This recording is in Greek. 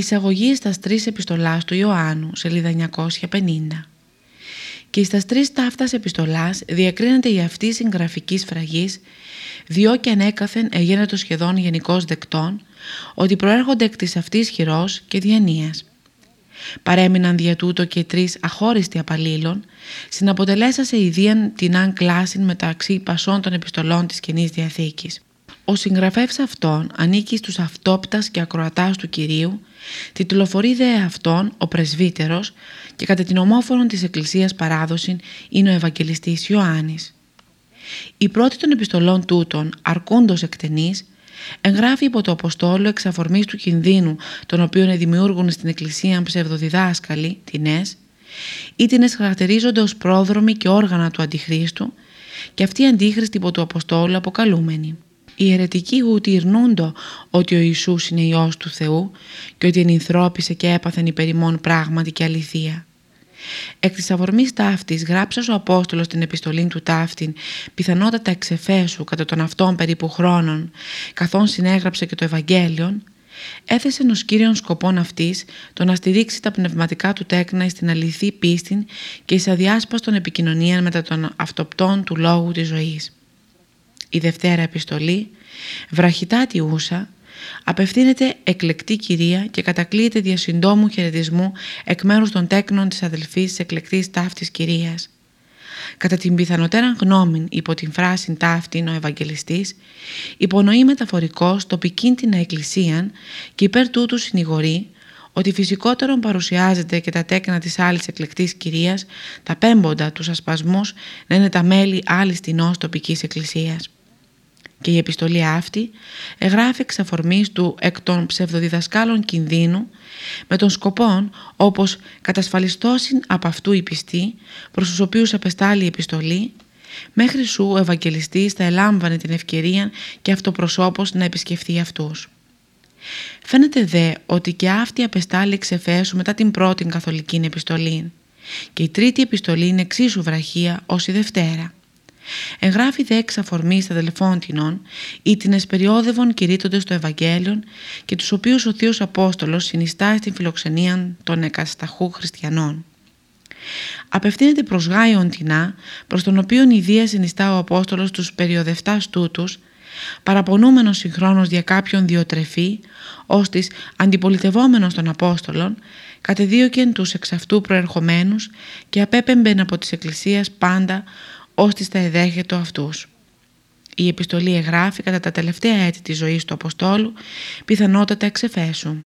Εισαγωγή στα τρεις επιστολάς του Ιωάννου, σελίδα 950. Και στα τρεις ταύτας επιστολάς διακρίνεται η αυτή συγγραφική σφραγής, διό και ανέκαθεν το σχεδόν γενικός δεκτών, ότι προέρχονται εκ της αυτής χειρός και διανοίας. Παρέμειναν δια τούτο και τρεις αχώριστοι απαλλήλων, συναποτελέσασε ιδίαν την αν κλάση μεταξύ πασών των επιστολών της Καινής Διαθήκης. Ο συγγραφεύς αυτών ανήκει στους αυτόπτας και ακροατάς του Κυρίου, τιτλοφορεί δε αυτόν ο πρεσβύτερος και κατά την ομόφωνον της Εκκλησίας παράδοση είναι ο Ευαγγελιστής Ιωάννης. Η πρώτη των επιστολών τούτων, αρκούντος εκτενής, εγγράφει υπό το Αποστόλο εξ αφορμής του κινδύνου τον οποίο δημιούργουν στην Εκκλησία ψευδοδιδάσκαλοι, τινές, ή την χαρακτηρίζονται ως πρόδρομοι και όργανα του Αντιχρίστου και αυτοί οι αντίχριστοι υπό το Αποστόλο αποκαλούμενοι. Οι αιρετικοί γουτυρνούντο ότι ο Ιησούς είναι Υιός του Θεού και ότι ενυνθρώπισε και έπαθεν υπερημών πράγματι και αληθεία. Εκ της αφορμής ταύτης γράψας ο Απόστολος την επιστολή του ταύτην πιθανότατα εξεφέσου κατά τον αυτόν περίπου χρόνων καθόν συνέγραψε και το Ευαγγέλιον έθεσε ως κύριον σκοπόν αυτής το να στηρίξει τα πνευματικά του τέκνα στην αληθή πίστη και εις αδιάσπαστον επικοινωνία μετά των αυτοπτών του λόγου της ζωής. Η Δευτέρα Επιστολή, βραχητά τη ούσα, απευθύνεται εκλεκτή κυρία και κατακλείεται δια συντόμου χαιρετισμού εκ μέρους των τέκνων της αδελφής της εκλεκτής ταύτης κυρίας. Κατά την πιθανοτέρα γνώμη υπό την φράση ταύτην ο Ευαγγελιστής, υπονοεί μεταφορικός τοπικήν την εκκλησίαν και υπέρ τούτου συνηγορεί ότι φυσικότερον παρουσιάζεται και τα τέκνα της άλλης εκλεκτής κυρίας, τα πέμποντα τους ασπασμούς να είναι τα μέλη άλλης τεινός τοπικής εκκλησίας και η επιστολή αυτή εγγράφει εξ αφορμής του εκ των ψευδοδιδασκάλων κινδύνου με τον σκοπό όπως κατασφαλιστώσιν από αυτού η πιστή προς τους οποίους απεστάλλει η επιστολή μέχρι σου ο Ευαγγελιστής θα ελάμβανε την ευκαιρία και αυτοπροσώπως να επισκεφθεί αυτούς. Φαίνεται δε ότι και αυτή απεστάλλει εξ Εφέσου μετά την πρώτη καθολική επιστολή και η τρίτη επιστολή είναι εξίσου βραχία ως η Δευτέρα. Εγγράφει δε εξ αφορμή αδελφόντινων ή την εσπεριόδευον κηρύττονται στο Ευαγγέλιο και τους οποίους ο Θείος Απόστολος συνιστά στην φιλοξενία των εκασταχού χριστιανών. Απευθύνεται προς Γάιον Τινά, προς τον οποίον ιδία συνιστά ο Απόστολος τους περιοδευτάς τούτους, παραπονούμενος συγχρόνως για κάποιον διοτρεφή, ώστις αντιπολιτευόμενος των Απόστολων, κατεδίωκεν τους εξ αυτού προερχομένους και απέπεμπεν από της Εκκλησίας πάντα ώστε θα εδέχεται αυτούς. Η επιστολή εγγράφει κατά τα τελευταία έτη της ζωής του Αποστόλου, πιθανότατα εξεφέσου.